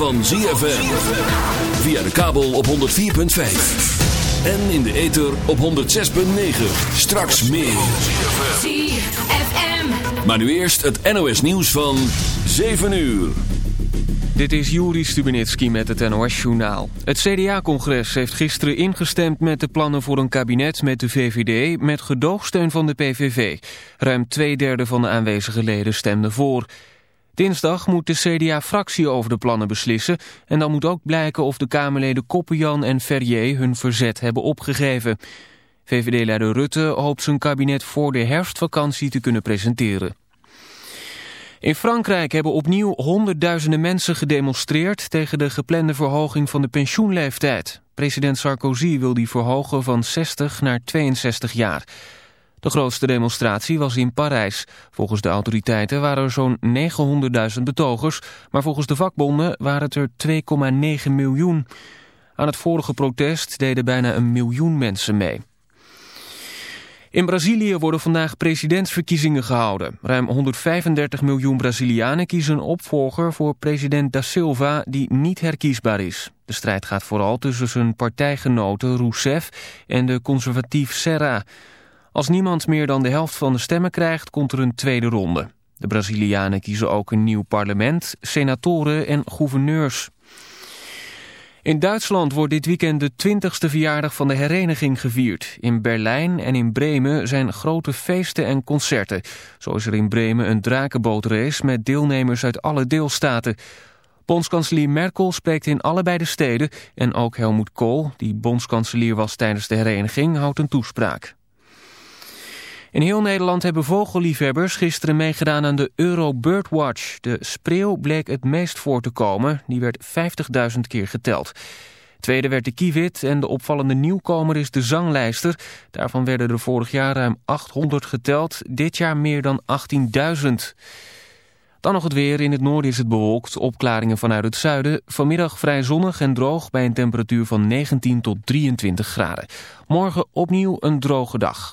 van ZFM. Via de kabel op 104.5. En in de ether op 106.9. Straks meer. ZFM. Maar nu eerst het NOS nieuws van 7 uur. Dit is Juri Stubenitski met het NOS-journaal. Het CDA-congres heeft gisteren ingestemd met de plannen voor een kabinet met de VVD... met gedoogsteun van de PVV. Ruim twee derde van de aanwezige leden stemde voor. Dinsdag moet de CDA-fractie over de plannen beslissen... en dan moet ook blijken of de Kamerleden Koppenjan en Ferrier hun verzet hebben opgegeven. VVD-leider Rutte hoopt zijn kabinet voor de herfstvakantie te kunnen presenteren. In Frankrijk hebben opnieuw honderdduizenden mensen gedemonstreerd tegen de geplande verhoging van de pensioenleeftijd. President Sarkozy wil die verhogen van 60 naar 62 jaar. De grootste demonstratie was in Parijs. Volgens de autoriteiten waren er zo'n 900.000 betogers, maar volgens de vakbonden waren het er 2,9 miljoen. Aan het vorige protest deden bijna een miljoen mensen mee. In Brazilië worden vandaag presidentsverkiezingen gehouden. Ruim 135 miljoen Brazilianen kiezen een opvolger voor president Da Silva die niet herkiesbaar is. De strijd gaat vooral tussen zijn partijgenoten Rousseff en de conservatief Serra. Als niemand meer dan de helft van de stemmen krijgt, komt er een tweede ronde. De Brazilianen kiezen ook een nieuw parlement, senatoren en gouverneurs. In Duitsland wordt dit weekend de 20ste verjaardag van de hereniging gevierd. In Berlijn en in Bremen zijn grote feesten en concerten. Zo is er in Bremen een drakenbootrace met deelnemers uit alle deelstaten. Bondskanselier Merkel spreekt in allebei de steden... en ook Helmut Kohl, die bondskanselier was tijdens de hereniging, houdt een toespraak. In heel Nederland hebben vogelliefhebbers gisteren meegedaan aan de Euro Birdwatch. De spreeuw bleek het meest voor te komen. Die werd 50.000 keer geteld. Tweede werd de kiewit en de opvallende nieuwkomer is de zanglijster. Daarvan werden er vorig jaar ruim 800 geteld. Dit jaar meer dan 18.000. Dan nog het weer. In het noorden is het bewolkt. Opklaringen vanuit het zuiden. Vanmiddag vrij zonnig en droog bij een temperatuur van 19 tot 23 graden. Morgen opnieuw een droge dag.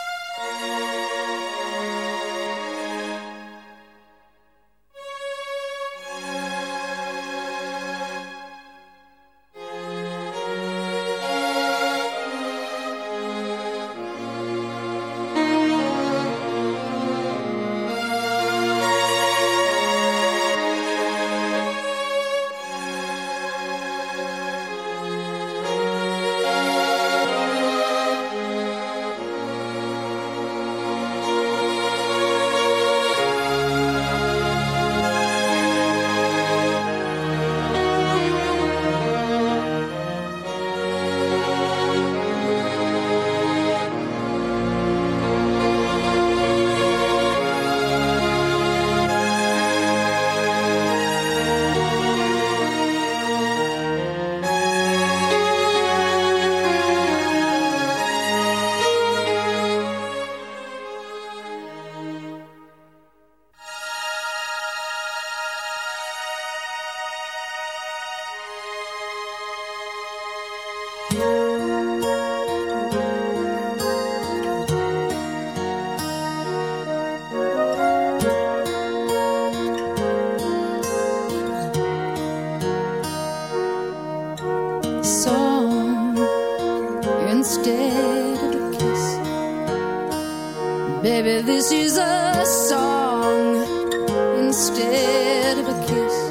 Song instead of a kiss. Baby, this is a song instead of a kiss.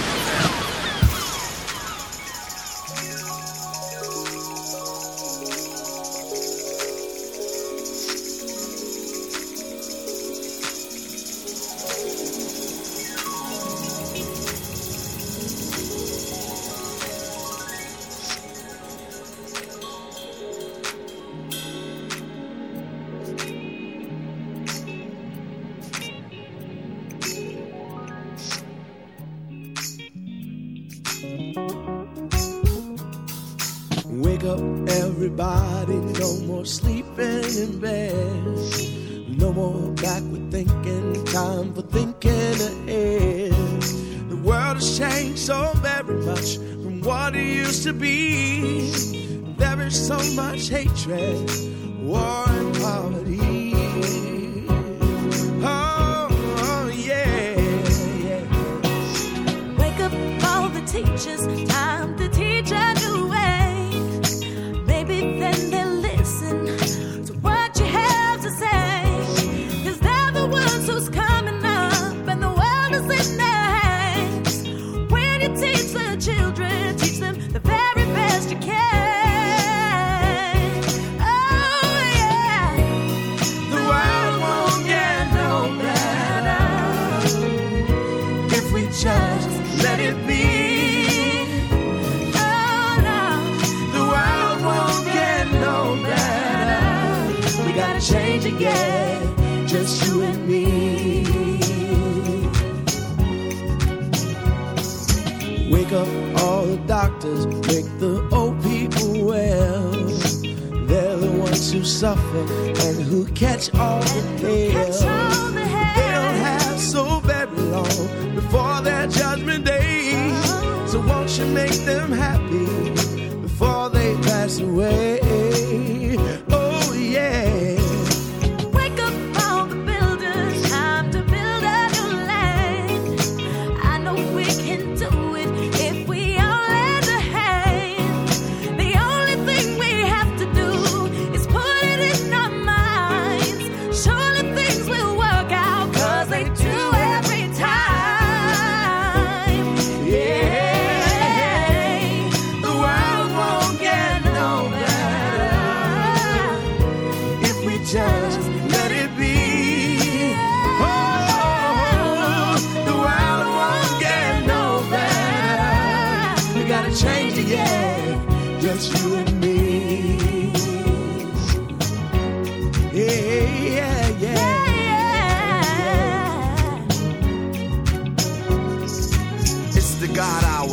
Teachers, time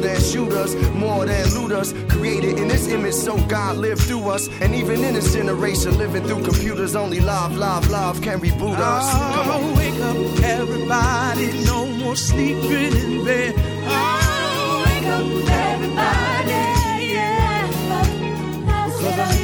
than shooters, more than looters. Created in this image, so God lived through us. And even in this generation, living through computers, only love, love, love can reboot us. Come on. Oh, wake up, everybody. No more sleeping in bed. Oh, wake up, everybody. Yeah. Cause I need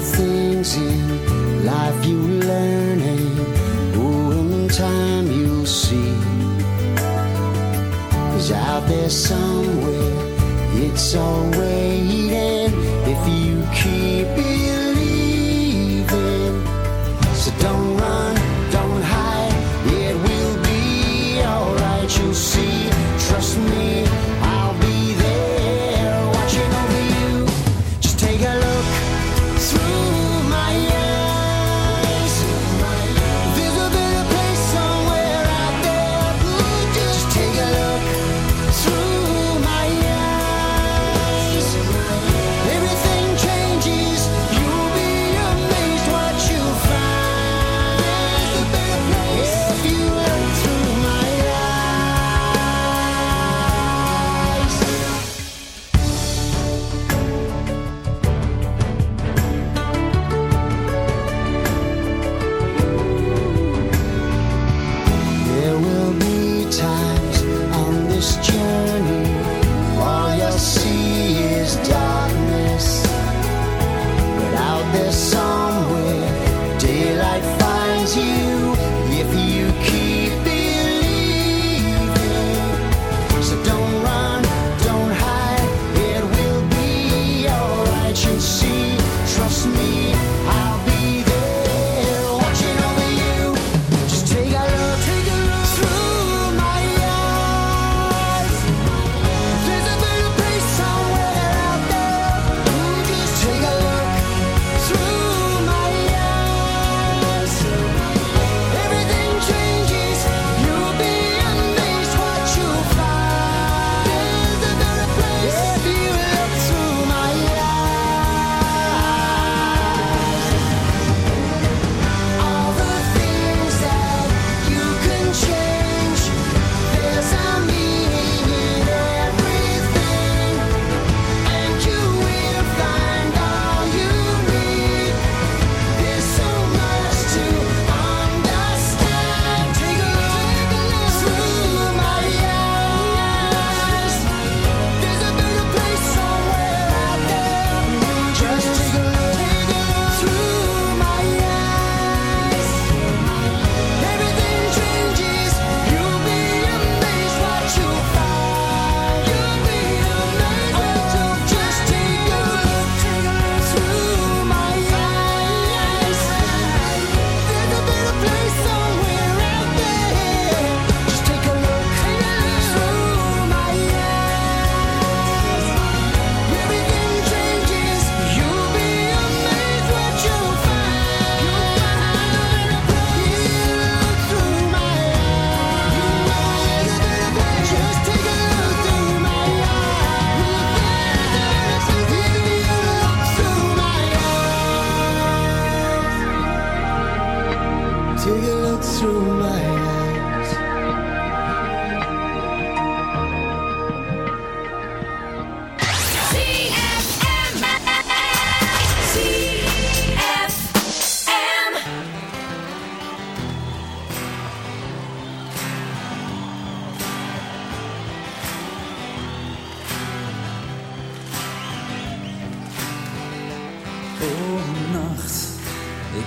things in life you learn, and oh, in time you'll see. is out there somewhere, it's all waiting if you keep believing. So don't run, don't hide, it will be alright, you'll see.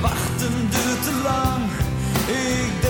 Wachten duurt te lang. Ik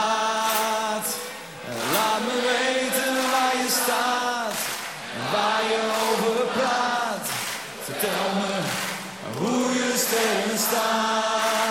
Vertel me hoe je sterren staan.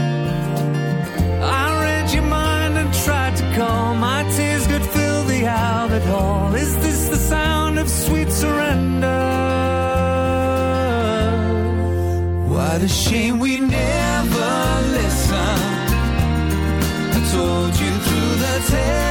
Outlet hall. Is this the sound of sweet surrender? What a shame we never listened. I told you through the television.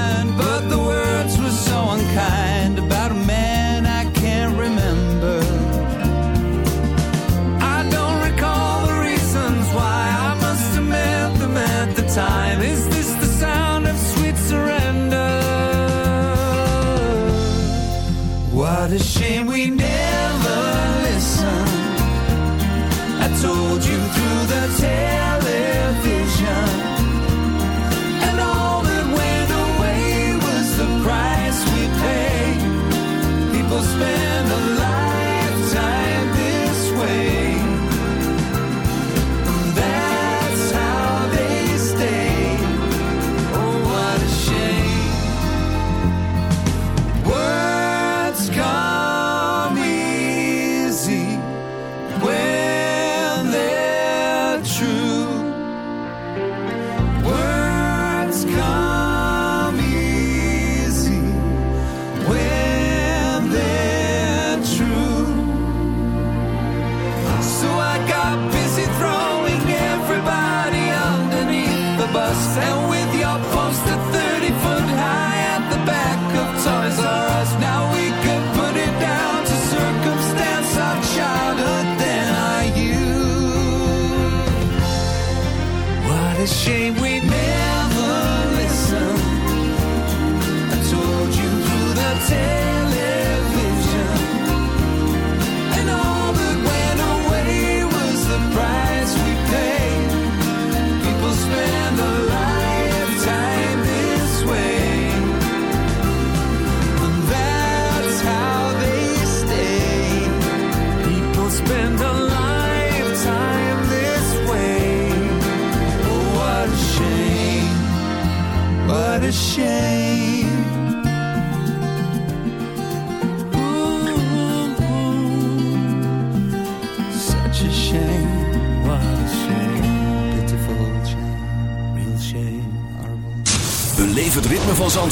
tell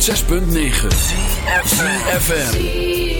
106.9 FM.